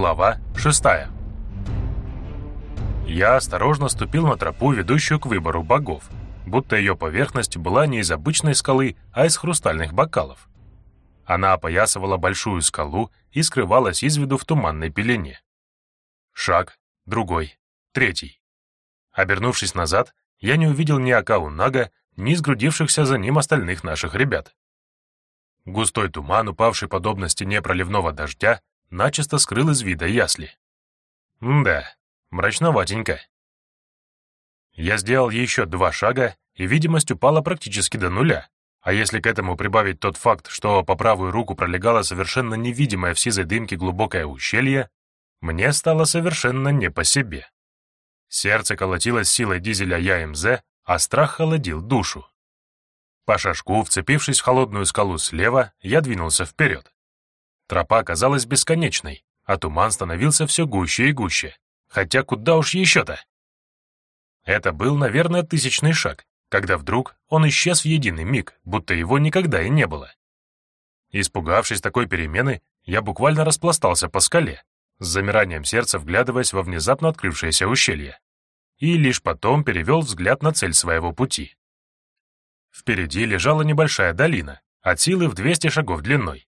Глава 6 Я осторожно ступил на тропу, ведущую к выбору богов, будто ее поверхность была не из обычной скалы, а из хрустальных бокалов. Она опоясывала большую скалу и скрывалась из виду в туманной пелене. Шаг, другой, третий. Обернувшись назад, я не увидел ни Акау Нага, ни сгрудившихся за ним остальных наших ребят. Густой туман, упавший подобно стене проливного дождя, начисто скрыл из вида ясли. да, мрачноватенько. Я сделал еще два шага, и видимость упала практически до нуля. А если к этому прибавить тот факт, что по правую руку пролегало совершенно невидимое в сизой дымке глубокое ущелье, мне стало совершенно не по себе. Сердце колотилось силой дизеля ЯМЗ, а страх холодил душу. По шажку, вцепившись в холодную скалу слева, я двинулся вперед. Тропа казалась бесконечной, а туман становился все гуще и гуще. Хотя куда уж еще-то? Это был, наверное, тысячный шаг, когда вдруг он исчез в единый миг, будто его никогда и не было. Испугавшись такой перемены, я буквально распластался по скале, с замиранием сердца вглядываясь во внезапно открывшееся ущелье, и лишь потом перевел взгляд на цель своего пути. Впереди лежала небольшая долина, от силы в 200 шагов длиной.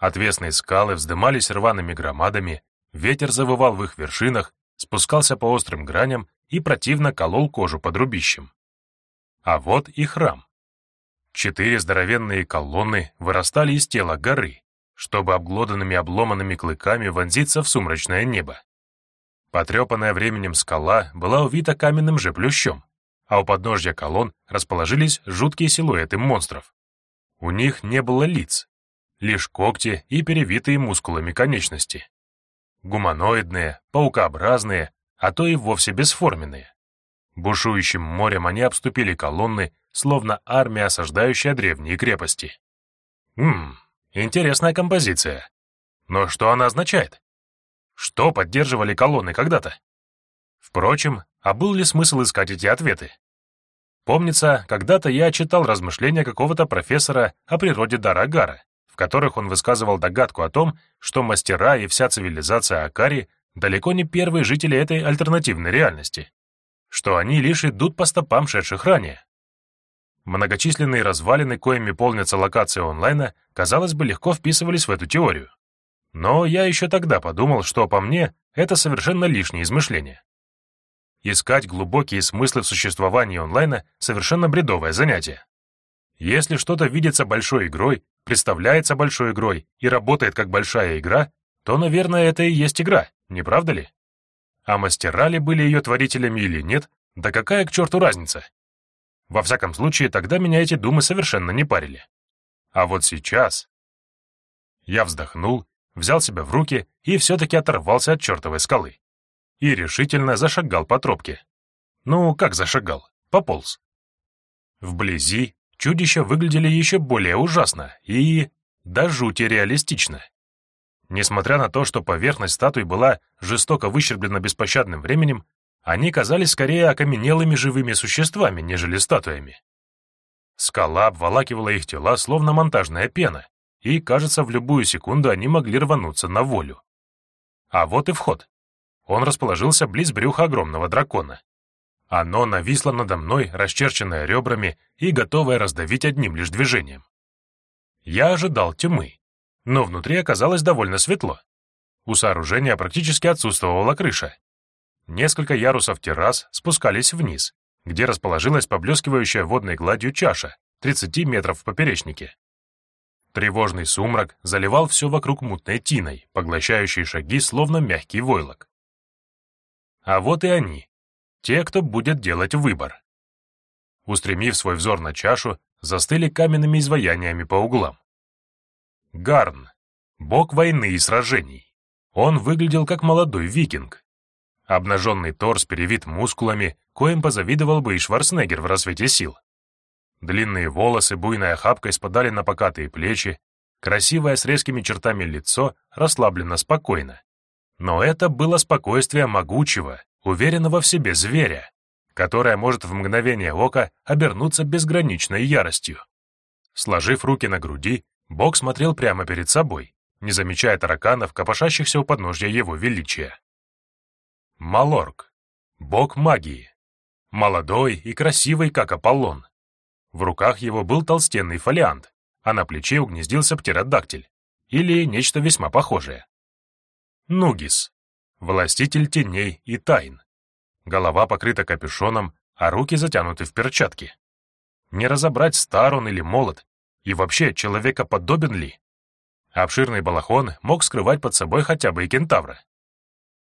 Отвесные скалы вздымались рваными громадами, ветер завывал в их вершинах, спускался по острым граням и противно колол кожу под рубищем. А вот и храм. Четыре здоровенные колонны вырастали из тела горы, чтобы обглоданными обломанными клыками вонзиться в сумрачное небо. Потрепанная временем скала была увита каменным же плющом, а у подножья колонн расположились жуткие силуэты монстров. У них не было лиц, лишь когти и перевитые мускулами конечности. Гуманоидные, паукообразные, а то и вовсе бесформенные. Бушующим морем они обступили колонны, словно армия, осаждающая древние крепости. Ммм, интересная композиция. Но что она означает? Что поддерживали колонны когда-то? Впрочем, а был ли смысл искать эти ответы? Помнится, когда-то я читал размышления какого-то профессора о природе Дарагара, которых он высказывал догадку о том, что мастера и вся цивилизация Акари далеко не первые жители этой альтернативной реальности, что они лишь идут по стопам шедших ранее. Многочисленные развалины, коими полнятся локации онлайна, казалось бы, легко вписывались в эту теорию. Но я еще тогда подумал, что по мне это совершенно лишнее измышление. Искать глубокие смыслы в существовании онлайна — совершенно бредовое занятие. Если что-то видится большой игрой, представляется большой игрой и работает как большая игра, то, наверное, это и есть игра, не правда ли? А мастера ли были ее творителями или нет, да какая к черту разница? Во всяком случае, тогда меня эти думы совершенно не парили. А вот сейчас... Я вздохнул, взял себя в руки и все-таки оторвался от чертовой скалы. И решительно зашагал по тропке. Ну, как зашагал? Пополз. Вблизи чудища выглядели еще более ужасно и... до жути реалистично. Несмотря на то, что поверхность статуи была жестоко выщерблена беспощадным временем, они казались скорее окаменелыми живыми существами, нежели статуями. Скала обволакивала их тела, словно монтажная пена, и, кажется, в любую секунду они могли рвануться на волю. А вот и вход. Он расположился близ брюха огромного дракона. Оно нависло надо мной, расчерченное ребрами и готовое раздавить одним лишь движением. Я ожидал тьмы, но внутри оказалось довольно светло. У сооружения практически отсутствовала крыша. Несколько ярусов террас спускались вниз, где расположилась поблескивающая водной гладью чаша, 30 метров в поперечнике. Тревожный сумрак заливал все вокруг мутной тиной, поглощающей шаги, словно мягкий войлок. А вот и они, те, кто будет делать выбор. Устремив свой взор на чашу, застыли каменными изваяниями по углам. Гарн, бог войны и сражений. Он выглядел как молодой викинг. Обнаженный торс перевит мускулами, коим позавидовал бы и Шварценеггер в рассвете сил. Длинные волосы буйной охапкой спадали на покатые плечи, красивое с резкими чертами лицо расслаблено спокойно. Но это было спокойствие могучего, уверенного в себе зверя, которое может в мгновение ока обернуться безграничной яростью. Сложив руки на груди, Бог смотрел прямо перед собой, не замечая тараканов, копошащихся у подножья его величия. Малорг, бог магии, молодой и красивый, как Аполлон. В руках его был толстенный фолиант, а на плече угнездился птеродактиль, или нечто весьма похожее. Нугис, властитель теней и тайн. Голова покрыта капюшоном, а руки затянуты в перчатки. Не разобрать, стар он или молод, и вообще человекоподобен ли. Обширный балахон мог скрывать под собой хотя бы и кентавра.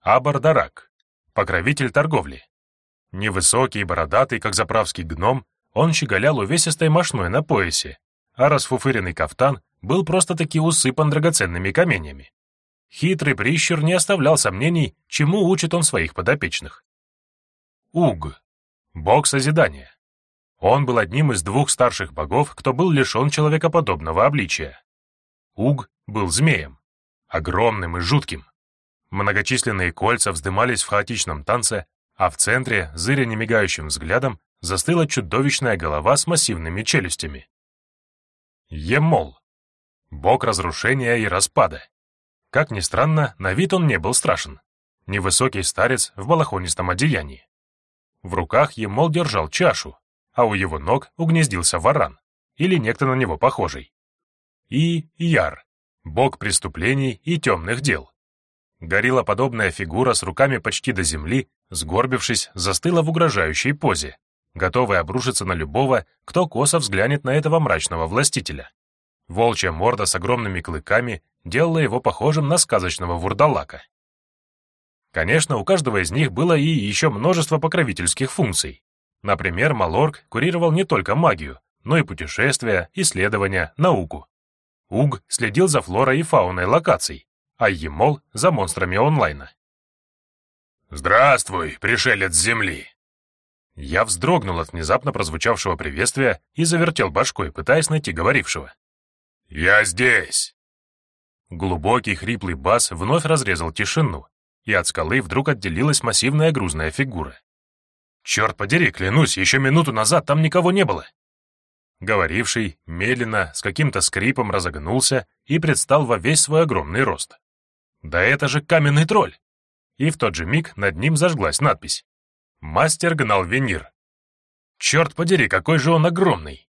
Абардарак, покровитель торговли. Невысокий и бородатый, как заправский гном, он щеголял увесистой мошной на поясе, а расфуфыренный кафтан был просто-таки усыпан драгоценными каменьями. Хитрый прищур не оставлял сомнений, чему учит он своих подопечных. Уг, бог созидания. Он был одним из двух старших богов, кто был лишен человекоподобного обличия. Уг был змеем, огромным и жутким. Многочисленные кольца вздымались в хаотичном танце, а в центре, зыря немигающим взглядом, застыла чудовищная голова с массивными челюстями. Емол. Бог разрушения и распада. Как ни странно, на вид он не был страшен. Невысокий старец в балахонистом одеянии. В руках Емол держал чашу, а у его ног угнездился варан, или некто на него похожий. И Яр, бог преступлений и темных дел. Гориллоподобная фигура с руками почти до земли, сгорбившись, застыла в угрожающей позе, готовая обрушиться на любого, кто косо взглянет на этого мрачного властителя. Волчья морда с огромными клыками делала его похожим на сказочного вурдалака. Конечно, у каждого из них было и еще множество покровительских функций. Например, Малорг курировал не только магию, но и путешествия, исследования, науку. Уг следил за флорой и фауной локаций, а Емол — за монстрами онлайна. «Здравствуй, пришелец Земли!» Я вздрогнул от внезапно прозвучавшего приветствия и завертел башкой, пытаясь найти говорившего. «Я здесь!» Глубокий хриплый бас вновь разрезал тишину, и от скалы вдруг отделилась массивная грузная фигура. «Черт подери, клянусь, еще минуту назад там никого не было!» Говоривший медленно, с каким-то скрипом разогнулся и предстал во весь свой огромный рост. «Да это же каменный тролль!» И в тот же миг над ним зажглась надпись. «Мастер гнал венир». Черт подери, какой же он огромный!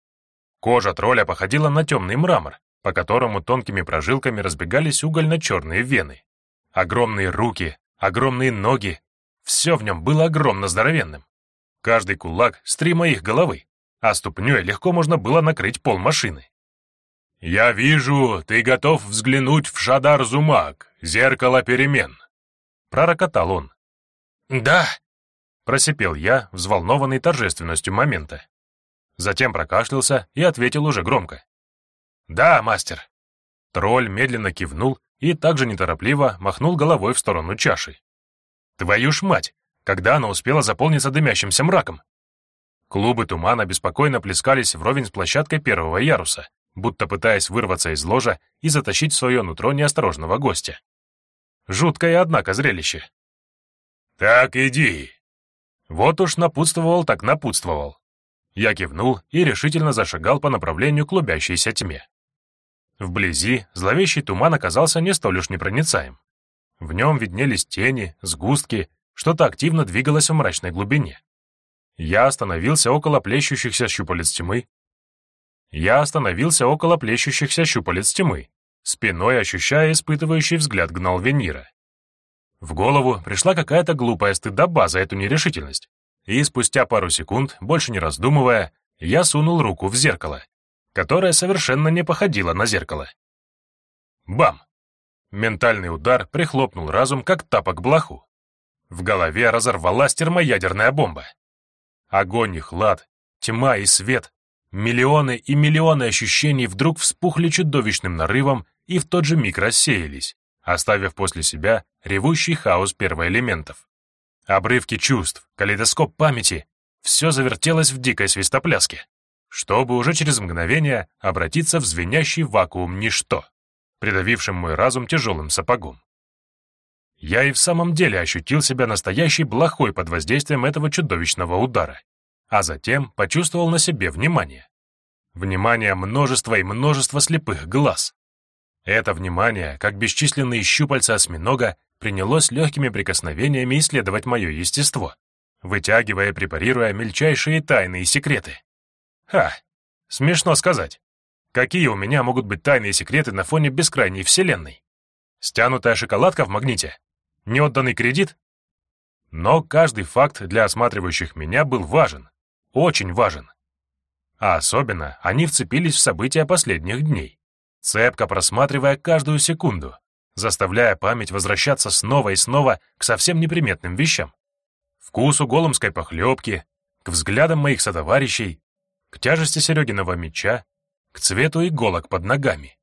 Кожа тролля походила на темный мрамор, по которому тонкими прожилками разбегались угольно-черные вены. Огромные руки, огромные ноги. Все в нем было огромно здоровенным. Каждый кулак — с три моих головы, а ступней легко можно было накрыть пол машины. «Я вижу, ты готов взглянуть в Шадар-Зумак, зеркало перемен», — пророкотал он. «Да», — просипел я, взволнованный торжественностью момента. Затем прокашлялся и ответил уже громко. «Да, мастер». Тролль медленно кивнул и также неторопливо махнул головой в сторону чаши. «Твою ж мать! когда она успела заполниться дымящимся мраком. Клубы тумана беспокойно плескались вровень с площадкой первого яруса, будто пытаясь вырваться из ложа и затащить в свое нутро неосторожного гостя. Жуткое, однако, зрелище. «Так иди!» Вот уж напутствовал так напутствовал. Я кивнул и решительно зашагал по направлению клубящейся тьме. Вблизи зловещий туман оказался не столь уж непроницаем. В нем виднелись тени, сгустки, что-то активно двигалось в мрачной глубине. Я остановился около плещущихся щупалец тьмы. Я остановился около плещущихся щупалец тьмы, спиной ощущая испытывающий взгляд гнал Венира. В голову пришла какая-то глупая стыдоба за эту нерешительность, и спустя пару секунд, больше не раздумывая, я сунул руку в зеркало, которое совершенно не походило на зеркало. Бам! Ментальный удар прихлопнул разум, как тапок блоху. В голове разорвалась термоядерная бомба. Огонь и хлад, тьма и свет, миллионы и миллионы ощущений вдруг вспухли чудовищным нарывом и в тот же миг рассеялись, оставив после себя ревущий хаос первоэлементов. Обрывки чувств, калейдоскоп памяти — все завертелось в дикой свистопляске, чтобы уже через мгновение обратиться в звенящий вакуум ничто, придавившим мой разум тяжелым сапогом. Я и в самом деле ощутил себя настоящей блохой под воздействием этого чудовищного удара, а затем почувствовал на себе внимание. Внимание множества и множества слепых глаз. Это внимание, как бесчисленные щупальца осьминога, принялось легкими прикосновениями исследовать мое естество, вытягивая и препарируя мельчайшие тайны и секреты. Ха, смешно сказать. Какие у меня могут быть тайные секреты на фоне бескрайней вселенной? Стянутая шоколадка в магните? Неотданный кредит? Но каждый факт для осматривающих меня был важен, очень важен. А особенно они вцепились в события последних дней, цепко просматривая каждую секунду, заставляя память возвращаться снова и снова к совсем неприметным вещам. Вкусу голомской похлебки, к взглядам моих сотоварищей, к тяжести Серегиного меча, к цвету иголок под ногами.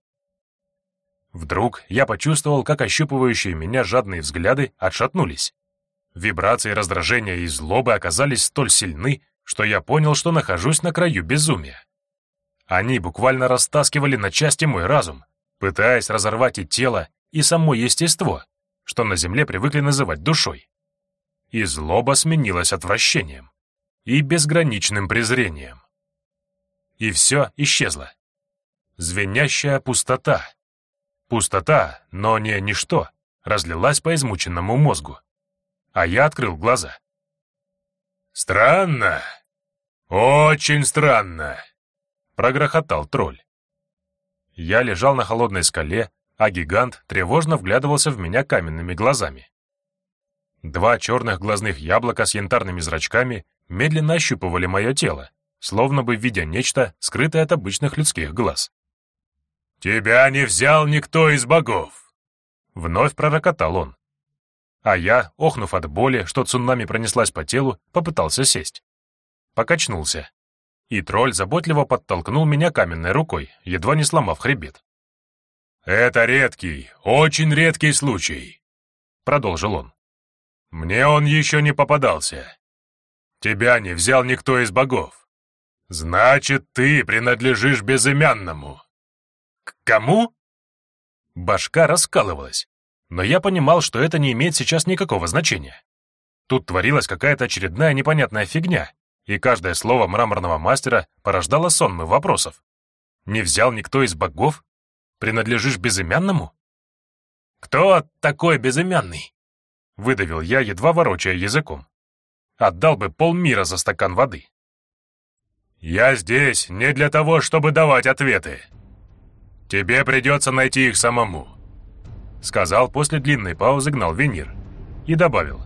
Вдруг я почувствовал, как ощупывающие меня жадные взгляды отшатнулись. Вибрации раздражения и злобы оказались столь сильны, что я понял, что нахожусь на краю безумия. Они буквально растаскивали на части мой разум, пытаясь разорвать и тело, и само естество, что на Земле привыкли называть душой. И злоба сменилась отвращением и безграничным презрением. И все исчезло. Звенящая пустота. Пустота, но не ничто, разлилась по измученному мозгу. А я открыл глаза. «Странно, очень странно», — прогрохотал тролль. Я лежал на холодной скале, а гигант тревожно вглядывался в меня каменными глазами. Два черных глазных яблока с янтарными зрачками медленно ощупывали мое тело, словно бы видя нечто, скрытое от обычных людских глаз. «Тебя не взял никто из богов!» Вновь пророкотал он. А я, охнув от боли, что цунами пронеслась по телу, попытался сесть. Покачнулся. И тролль заботливо подтолкнул меня каменной рукой, едва не сломав хребет. «Это редкий, очень редкий случай», — продолжил он. «Мне он еще не попадался. Тебя не взял никто из богов. Значит, ты принадлежишь безымянному». «К кому?» Башка раскалывалась, но я понимал, что это не имеет сейчас никакого значения. Тут творилась какая-то очередная непонятная фигня, и каждое слово мраморного мастера порождало сонмы вопросов. Не взял никто из богов? Принадлежишь безымянному?» «Кто такой безымянный?» — выдавил я, едва ворочая языком. Отдал бы полмира за стакан воды. «Я здесь не для того, чтобы давать ответы. Тебе придется найти их самому», — сказал после длинной паузы гнал Венир и добавил.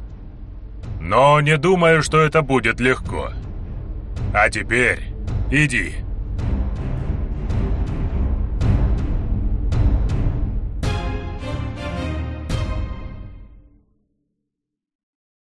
«Но не думаю, что это будет легко. А теперь иди».